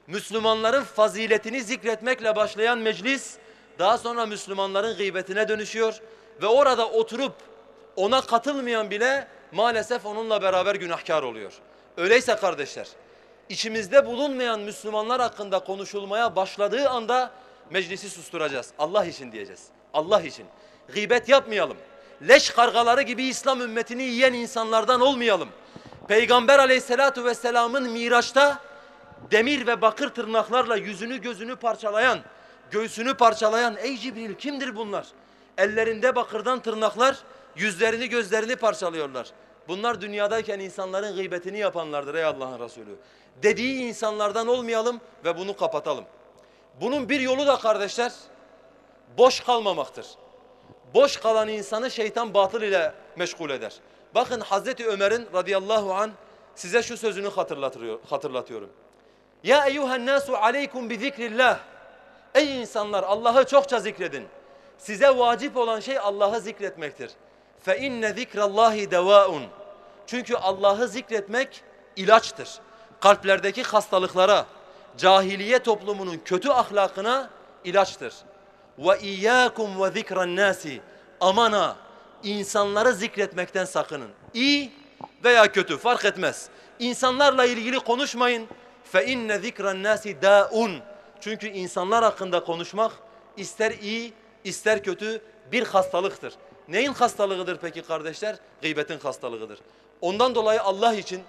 A: Müslümanların faziletini zikretmekle başlayan meclis, daha sonra Müslümanların gıybetine dönüşüyor ve orada oturup ona katılmayan bile maalesef onunla beraber günahkar oluyor. Öyleyse kardeşler, içimizde bulunmayan Müslümanlar hakkında konuşulmaya başladığı anda meclisi susturacağız. Allah için diyeceğiz. Allah için. Gıybet yapmayalım. Leş kargaları gibi İslam ümmetini yiyen insanlardan olmayalım. Peygamber aleyhissalatu vesselamın Miraç'ta demir ve bakır tırnaklarla yüzünü gözünü parçalayan, göğsünü parçalayan ey Cibril kimdir bunlar? Ellerinde bakırdan tırnaklar yüzlerini gözlerini parçalıyorlar. Bunlar dünyadayken insanların gıybetini yapanlardır ey Allah'ın Resulü. Dediği insanlardan olmayalım ve bunu kapatalım. Bunun bir yolu da kardeşler boş kalmamaktır. Boş kalan insanı şeytan batıl ile meşgul eder. Bakın Hazreti Ömer'in radıyallahu an size şu sözünü hatırlatıyor, hatırlatıyorum. Ya eyyuhen nasu aleykum bi zikrillah. Ey insanlar Allah'ı çokça zikredin. Size vacip olan şey Allah'ı zikretmektir. Fe inne zikrallahi devaun. Çünkü Allah'ı zikretmek ilaçtır. Kalplerdeki hastalıklara, cahiliye toplumunun kötü ahlakına ilaçtır. Ve iyyakum ve zikran nasi. Amana insanları zikretmekten sakının. İyi veya kötü fark etmez. İnsanlarla ilgili konuşmayın. Fe inne zikran nasi daun. Çünkü insanlar hakkında konuşmak ister iyi ister kötü bir hastalıktır. Neyin hastalığıdır peki kardeşler? Gıybetin hastalığıdır. Ondan dolayı Allah için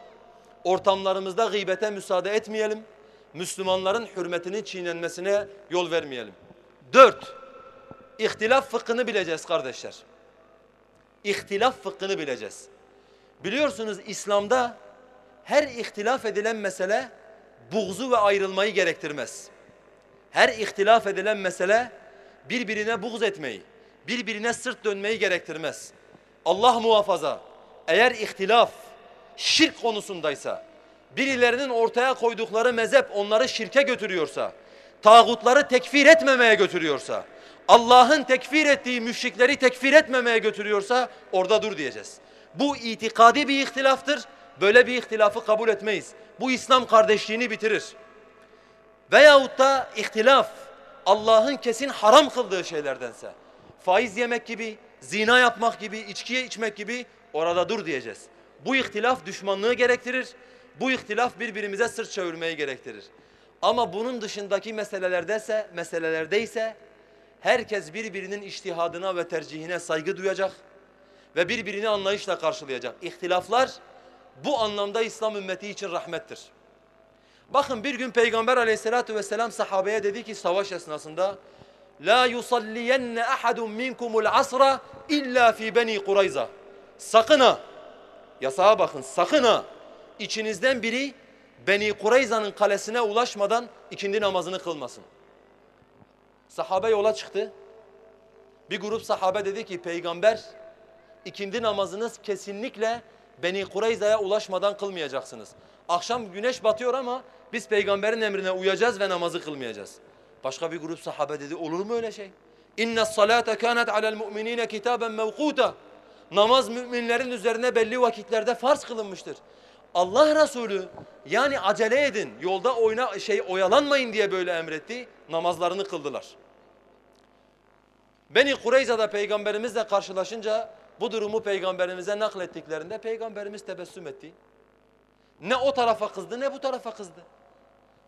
A: ortamlarımızda gıybete müsaade etmeyelim. Müslümanların hürmetinin çiğnenmesine yol vermeyelim. Dört, ihtilaf fıkhını bileceğiz kardeşler. İhtilaf fıkhını bileceğiz. Biliyorsunuz İslam'da her ihtilaf edilen mesele buğzu ve ayrılmayı gerektirmez. Her ihtilaf edilen mesele birbirine buğz etmeyi, birbirine sırt dönmeyi gerektirmez. Allah muhafaza eğer ihtilaf şirk konusundaysa, birilerinin ortaya koydukları mezhep onları şirke götürüyorsa, tağutları tekfir etmemeye götürüyorsa, Allah'ın tekfir ettiği müşrikleri tekfir etmemeye götürüyorsa orada dur diyeceğiz. Bu itikadi bir ihtilaftır. Böyle bir ihtilafı kabul etmeyiz. Bu İslam kardeşliğini bitirir. Veyahut da ihtilaf Allah'ın kesin haram kıldığı şeylerdense faiz yemek gibi, zina yapmak gibi, içkiye içmek gibi orada dur diyeceğiz. Bu ihtilaf düşmanlığı gerektirir. Bu ihtilaf birbirimize sırt çevirmeyi gerektirir. Ama bunun dışındaki meselelerdeyse, meselelerdeyse herkes birbirinin iştihadına ve tercihine saygı duyacak ve birbirini anlayışla karşılayacak. İhtilaflar bu anlamda İslam ümmeti için rahmettir. Bakın bir gün Peygamber aleyhissalatu vesselam sahabeye dedi ki savaş esnasında La yusalliyenne ahadun minkumul asra illa fi beni Kurayza. Sakın ha, yasağa bakın sakın ha, içinizden biri Beni Kureyza'nın kalesine ulaşmadan ikindi namazını kılmasın. Sahabe yola çıktı. Bir grup sahabe dedi ki peygamber ikindi namazınız kesinlikle Beni Kureyza'ya ulaşmadan kılmayacaksınız. Akşam güneş batıyor ama biz peygamberin emrine uyacağız ve namazı kılmayacağız. Başka bir grup sahabe dedi olur mu öyle şey? İnne salate kanet alel mu'minine kitaben mevkuta. Namaz müminlerin üzerine belli vakitlerde farz kılınmıştır. Allah Resulü yani acele edin yolda oyna şey oyalanmayın diye böyle emretti. Namazlarını kıldılar. Beni Kureyza'da peygamberimizle karşılaşınca bu durumu peygamberimize naklettiklerinde peygamberimiz tebessüm etti. Ne o tarafa kızdı ne bu tarafa kızdı.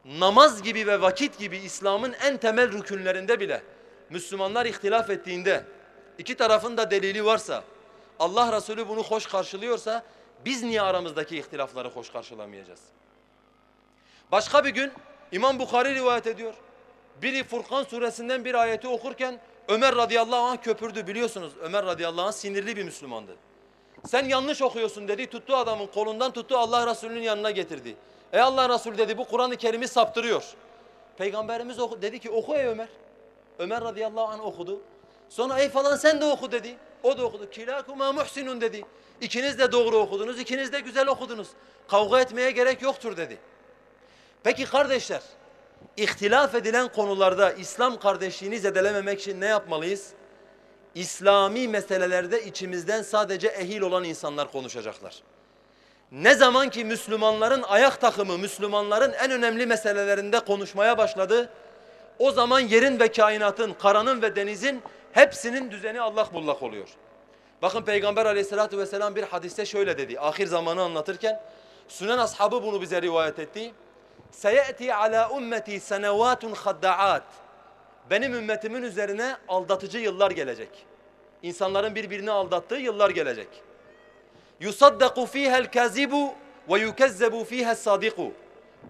A: Namaz gibi ve vakit gibi İslam'ın en temel rükünlerinde bile Müslümanlar ihtilaf ettiğinde iki tarafın da delili varsa Allah Resulü bunu hoş karşılıyorsa biz niye aramızdaki ihtilafları hoş karşılamayacağız? Başka bir gün İmam Bukhari rivayet ediyor. Biri Furkan suresinden bir ayeti okurken Ömer radıyallahu anh köpürdü biliyorsunuz. Ömer radıyallahu anh sinirli bir Müslümandı. Sen yanlış okuyorsun dedi. Tuttu adamın kolundan tuttu Allah Resulü'nün yanına getirdi. Ey Allah Resulü dedi bu Kur'an-ı Kerim'i saptırıyor. Peygamberimiz oku, dedi ki oku ey Ömer. Ömer radıyallahu anh okudu. Sonra ey falan sen de oku dedi. O da okudu. Kilakuma muhsinun dedi. İkiniz de doğru okudunuz, ikiniz de güzel okudunuz. Kavga etmeye gerek yoktur dedi. Peki kardeşler, ihtilaf edilen konularda İslam kardeşliğini zedelememek için ne yapmalıyız? İslami meselelerde içimizden sadece ehil olan insanlar konuşacaklar. Ne zaman ki Müslümanların ayak takımı, Müslümanların en önemli meselelerinde konuşmaya başladı, o zaman yerin ve kainatın, karanın ve denizin hepsinin düzeni Allah bullak oluyor. Bakın Peygamber aleyhissalatü vesselam bir hadiste şöyle dedi. Ahir zamanı anlatırken Sünen ashabı bunu bize rivayet etti. Seyeti ala ummeti senevatun haddaat. Benim ümmetimin üzerine aldatıcı yıllar gelecek. İnsanların birbirini aldattığı yıllar gelecek. Yusaddaku fiha'l kazibu ve yukezzebu fiha's sadiku.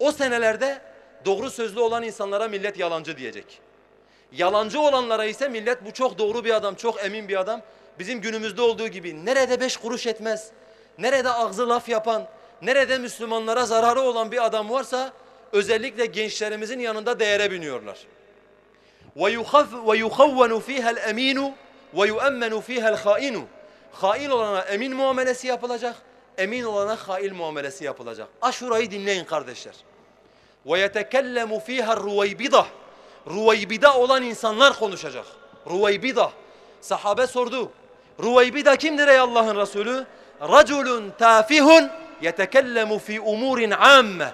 A: O senelerde doğru sözlü olan insanlara millet yalancı diyecek. Yalancı olanlara ise millet bu çok doğru bir adam, çok emin bir adam. Bizim günümüzde olduğu gibi nerede beş kuruş etmez, nerede ağzı laf yapan, nerede Müslümanlara zararı olan bir adam varsa özellikle gençlerimizin yanında değere biniyorlar. وَيُخَوَّنُ ف۪يهَا الْاَم۪ينُ وَيُؤَمَّنُ ف۪يهَا الْخَائِنُ Hain olana emin muamelesi yapılacak, emin olana hail muamelesi yapılacak. Aşurayı dinleyin kardeşler. وَيَتَكَلَّمُ ف۪يهَا الرُّوَيْبِضَةِ Ruvaybida olan insanlar konuşacak. Ruvaybida. Sahabe sordu. Ruvaybida kimdir ey Allah'ın Resulü? Raculun tafihun yetekellemu fi umurin amme.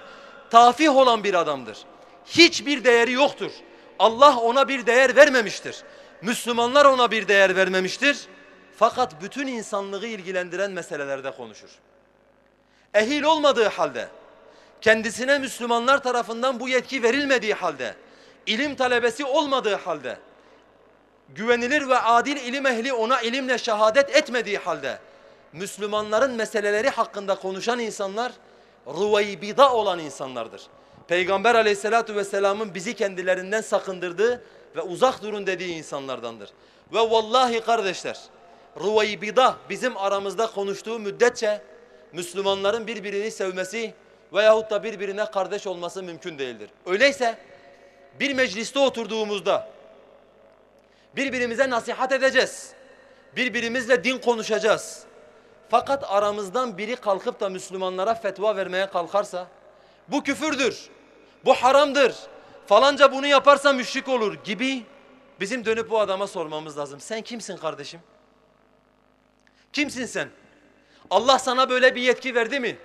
A: Tafih olan bir adamdır. Hiçbir değeri yoktur. Allah ona bir değer vermemiştir. Müslümanlar ona bir değer vermemiştir. Fakat bütün insanlığı ilgilendiren meselelerde konuşur. Ehil olmadığı halde, kendisine Müslümanlar tarafından bu yetki verilmediği halde, ilim talebesi olmadığı halde, güvenilir ve adil ilim ehli ona ilimle şehadet etmediği halde, Müslümanların meseleleri hakkında konuşan insanlar, ruvaybida olan insanlardır. Peygamber aleyhissalatu vesselamın bizi kendilerinden sakındırdığı ve uzak durun dediği insanlardandır. Ve vallahi kardeşler, ruvaybida bizim aramızda konuştuğu müddetçe, Müslümanların birbirini sevmesi veyahut da birbirine kardeş olması mümkün değildir. Öyleyse, bir mecliste oturduğumuzda birbirimize nasihat edeceğiz. Birbirimizle din konuşacağız. Fakat aramızdan biri kalkıp da Müslümanlara fetva vermeye kalkarsa bu küfürdür, bu haramdır, falanca bunu yaparsa müşrik olur gibi bizim dönüp bu adama sormamız lazım. Sen kimsin kardeşim? Kimsin sen? Allah sana böyle bir yetki verdi mi?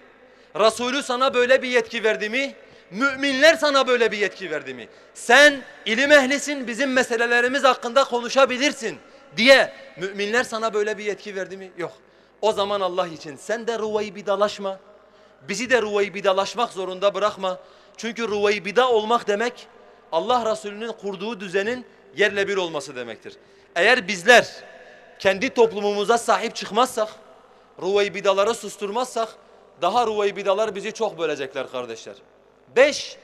A: Resulü sana böyle bir yetki verdi mi? Müminler sana böyle bir yetki verdi mi? Sen ilim ehlisin bizim meselelerimiz hakkında konuşabilirsin diye müminler sana böyle bir yetki verdi mi? Yok. O zaman Allah için sen de ruvaybidalaşma. Bizi de ruvaybidalaşmak zorunda bırakma. Çünkü ruvaybida olmak demek Allah Resulü'nün kurduğu düzenin yerle bir olması demektir. Eğer bizler kendi toplumumuza sahip çıkmazsak, ruvaybidaları susturmazsak daha ruvaybidalar bizi çok bölecekler kardeşler. Beş,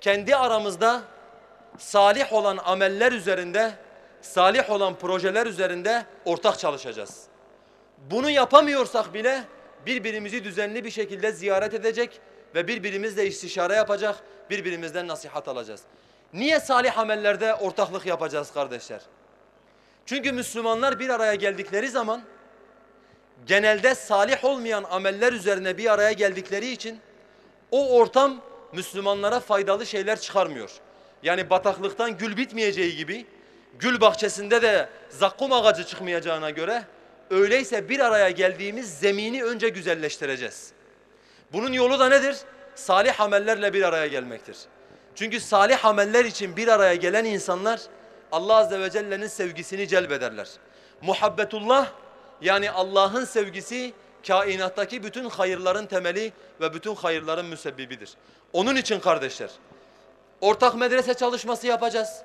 A: kendi aramızda salih olan ameller üzerinde, salih olan projeler üzerinde ortak çalışacağız. Bunu yapamıyorsak bile birbirimizi düzenli bir şekilde ziyaret edecek ve birbirimizle istişare yapacak, birbirimizden nasihat alacağız. Niye salih amellerde ortaklık yapacağız kardeşler? Çünkü Müslümanlar bir araya geldikleri zaman genelde salih olmayan ameller üzerine bir araya geldikleri için o ortam Müslümanlara faydalı şeyler çıkarmıyor. Yani bataklıktan gül bitmeyeceği gibi gül bahçesinde de zakkum ağacı çıkmayacağına göre öyleyse bir araya geldiğimiz zemini önce güzelleştireceğiz. Bunun yolu da nedir? Salih amellerle bir araya gelmektir. Çünkü salih ameller için bir araya gelen insanlar Allah Azze ve Celle'nin sevgisini celbederler. Muhabbetullah yani Allah'ın sevgisi kainattaki bütün hayırların temeli ve bütün hayırların müsebbibidir. Onun için kardeşler ortak medrese çalışması yapacağız.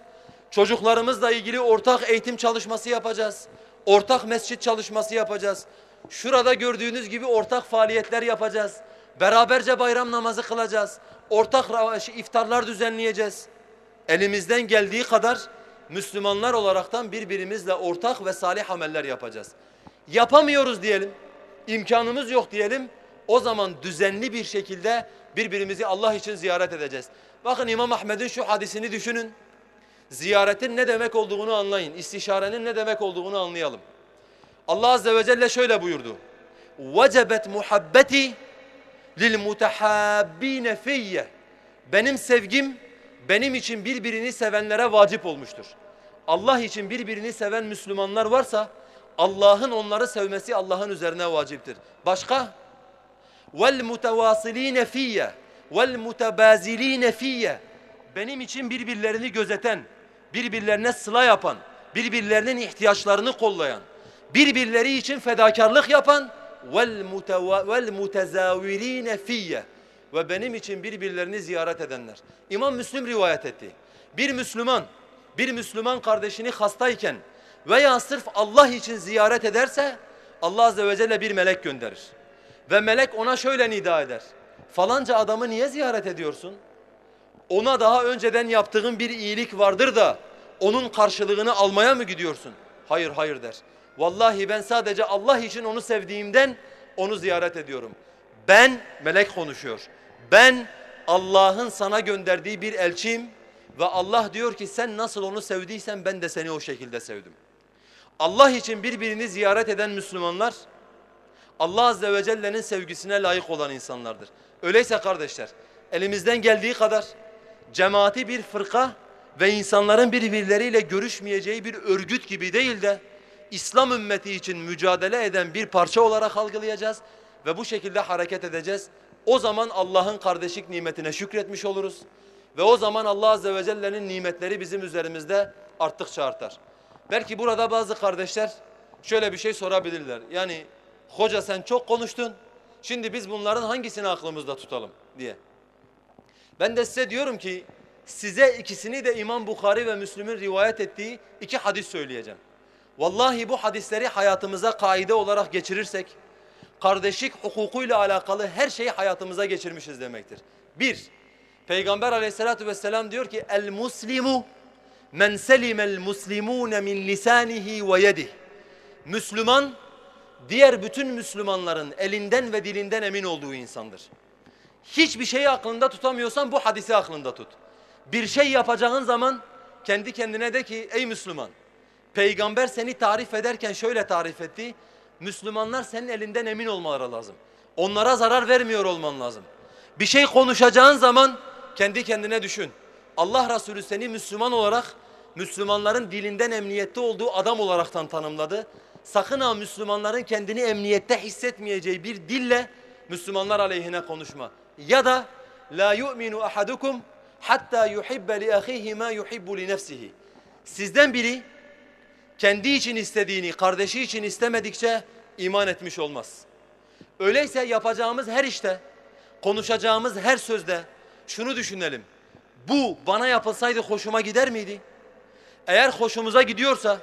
A: Çocuklarımızla ilgili ortak eğitim çalışması yapacağız. Ortak mescit çalışması yapacağız. Şurada gördüğünüz gibi ortak faaliyetler yapacağız. Beraberce bayram namazı kılacağız. Ortak iftarlar düzenleyeceğiz. Elimizden geldiği kadar Müslümanlar olaraktan birbirimizle ortak ve salih ameller yapacağız. Yapamıyoruz diyelim, imkanımız yok diyelim. O zaman düzenli bir şekilde birbirimizi Allah için ziyaret edeceğiz. Bakın İmam Ahmed'in şu hadisini düşünün. Ziyaretin ne demek olduğunu anlayın. İstişarenin ne demek olduğunu anlayalım. Allah Azze ve Celle şöyle buyurdu. وَجَبَتْ مُحَبَّتِي لِلْمُتَحَابِّينَ فِيَّ Benim sevgim benim için birbirini sevenlere vacip olmuştur. Allah için birbirini seven Müslümanlar varsa Allah'ın onları sevmesi Allah'ın üzerine vaciptir. Başka? وَالْمُتَوَاصِل۪ينَ ف۪يَّ وَالْمُتَبَازِل۪ينَ ف۪يَّ Benim için birbirlerini gözeten, birbirlerine sıla yapan, birbirlerinin ihtiyaçlarını kollayan, birbirleri için fedakarlık yapan وَالْمُتَزَاوِر۪ينَ ف۪يَّ ve benim için birbirlerini ziyaret edenler. İmam Müslim rivayet etti. Bir Müslüman, bir Müslüman kardeşini hastayken veya sırf Allah için ziyaret ederse Allah Azze ve Celle bir melek gönderir. Ve melek ona şöyle nida eder. Falanca adamı niye ziyaret ediyorsun? Ona daha önceden yaptığın bir iyilik vardır da onun karşılığını almaya mı gidiyorsun? Hayır hayır der. Vallahi ben sadece Allah için onu sevdiğimden onu ziyaret ediyorum. Ben melek konuşuyor. Ben Allah'ın sana gönderdiği bir elçiyim ve Allah diyor ki sen nasıl onu sevdiysen ben de seni o şekilde sevdim. Allah için birbirini ziyaret eden Müslümanlar Allah Azze ve Celle'nin sevgisine layık olan insanlardır. Öyleyse kardeşler elimizden geldiği kadar cemaati bir fırka ve insanların birbirleriyle görüşmeyeceği bir örgüt gibi değil de İslam ümmeti için mücadele eden bir parça olarak algılayacağız ve bu şekilde hareket edeceğiz. O zaman Allah'ın kardeşlik nimetine şükretmiş oluruz ve o zaman Allah Azze ve Celle'nin nimetleri bizim üzerimizde arttıkça artar. Belki burada bazı kardeşler şöyle bir şey sorabilirler. Yani hoca sen çok konuştun. Şimdi biz bunların hangisini aklımızda tutalım diye. Ben de size diyorum ki size ikisini de İmam Bukhari ve Müslüm'ün rivayet ettiği iki hadis söyleyeceğim. Vallahi bu hadisleri hayatımıza kaide olarak geçirirsek kardeşlik hukukuyla alakalı her şeyi hayatımıza geçirmişiz demektir. Bir, Peygamber aleyhissalatü vesselam diyor ki el muslimu men selimel muslimune min lisanihi ve yedih. Müslüman diğer bütün Müslümanların elinden ve dilinden emin olduğu insandır. Hiçbir şeyi aklında tutamıyorsan bu hadisi aklında tut. Bir şey yapacağın zaman kendi kendine de ki ey Müslüman peygamber seni tarif ederken şöyle tarif etti. Müslümanlar senin elinden emin olmaları lazım. Onlara zarar vermiyor olman lazım. Bir şey konuşacağın zaman kendi kendine düşün. Allah Resulü seni Müslüman olarak Müslümanların dilinden emniyette olduğu adam olaraktan tanımladı. Sakın ha Müslümanların kendini emniyette hissetmeyeceği bir dille Müslümanlar aleyhine konuşma. Ya da la yu'minu ahadukum hatta yuhibbe li ahihi ma yuhibbu li nefsihi. Sizden biri kendi için istediğini kardeşi için istemedikçe iman etmiş olmaz. Öyleyse yapacağımız her işte, konuşacağımız her sözde şunu düşünelim. Bu bana yapılsaydı hoşuma gider miydi? Eğer hoşumuza gidiyorsa,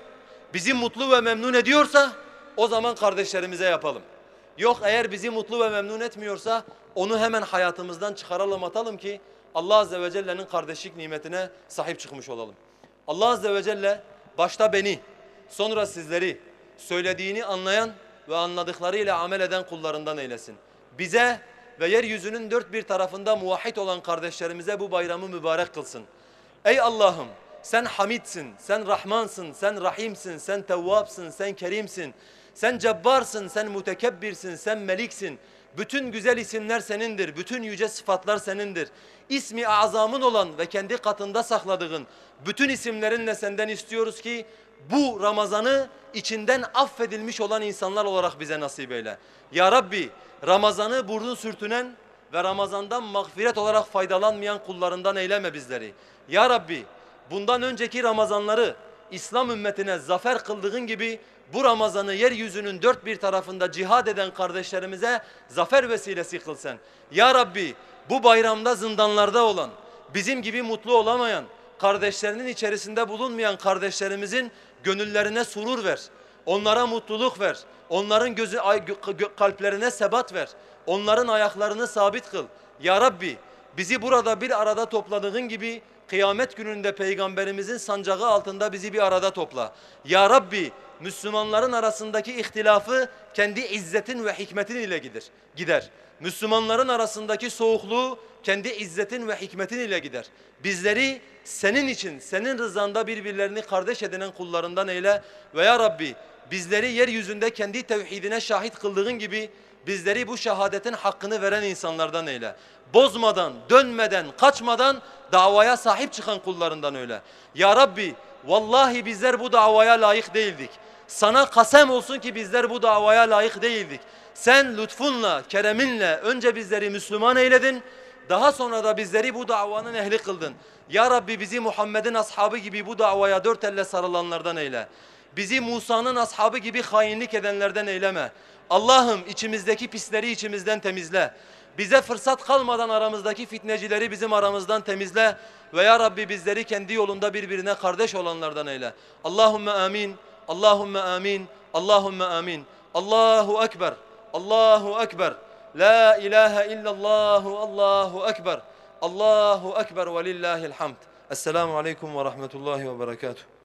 A: bizi mutlu ve memnun ediyorsa o zaman kardeşlerimize yapalım. Yok eğer bizi mutlu ve memnun etmiyorsa onu hemen hayatımızdan çıkaralım atalım ki Allah Azze ve Celle'nin kardeşlik nimetine sahip çıkmış olalım. Allah Azze ve Celle başta beni sonra sizleri söylediğini anlayan ve anladıklarıyla amel eden kullarından eylesin. Bize ve yeryüzünün dört bir tarafında muvahhid olan kardeşlerimize bu bayramı mübarek kılsın. Ey Allah'ım sen Hamidsin, sen Rahmansın, sen Rahimsin, sen Tevvapsın, sen Kerimsin. Sen Cebbarsın, sen Mutekebbirsin, sen Meliksin. Bütün güzel isimler senindir, bütün yüce sıfatlar senindir. İsmi azamın olan ve kendi katında sakladığın bütün isimlerinle senden istiyoruz ki bu Ramazan'ı içinden affedilmiş olan insanlar olarak bize nasip eyle. Ya Rabbi Ramazan'ı burnu sürtünen ve Ramazan'dan mağfiret olarak faydalanmayan kullarından eyleme bizleri. Ya Rabbi bundan önceki Ramazanları İslam ümmetine zafer kıldığın gibi bu Ramazan'ı yeryüzünün dört bir tarafında cihad eden kardeşlerimize zafer vesilesi kılsan. Ya Rabbi bu bayramda zindanlarda olan, bizim gibi mutlu olamayan, kardeşlerinin içerisinde bulunmayan kardeşlerimizin gönüllerine surur ver. Onlara mutluluk ver. Onların gözü, kalplerine sebat ver. Onların ayaklarını sabit kıl. Ya Rabbi bizi burada bir arada topladığın gibi kıyamet gününde peygamberimizin sancağı altında bizi bir arada topla. Ya Rabbi Müslümanların arasındaki ihtilafı kendi izzetin ve hikmetin ile gider. gider. Müslümanların arasındaki soğukluğu kendi izzetin ve hikmetin ile gider. Bizleri senin için, senin rızanda birbirlerini kardeş edinen kullarından eyle ve ya Rabbi bizleri yeryüzünde kendi tevhidine şahit kıldığın gibi bizleri bu şehadetin hakkını veren insanlardan eyle. Bozmadan, dönmeden, kaçmadan davaya sahip çıkan kullarından öyle. Ya Rabbi vallahi bizler bu davaya layık değildik. Sana kasem olsun ki bizler bu davaya layık değildik. Sen lütfunla, kereminle önce bizleri Müslüman eyledin. Daha sonra da bizleri bu davanın ehli kıldın. Ya Rabbi bizi Muhammed'in ashabı gibi bu davaya dört elle sarılanlardan eyle. Bizi Musa'nın ashabı gibi hainlik edenlerden eyleme. Allah'ım içimizdeki pisleri içimizden temizle. Bize fırsat kalmadan aramızdaki fitnecileri bizim aramızdan temizle ve ya Rabbi bizleri kendi yolunda birbirine kardeş olanlardan eyle. Allahümme amin. Allahümme amin. Allahümme amin. Allahu ekber. Allahu ekber. La ilahe illallahu Allahu ekber. Allahu ekber ve lillahil hamd. Esselamu aleyküm ve rahmetullahi ve berekatuhu.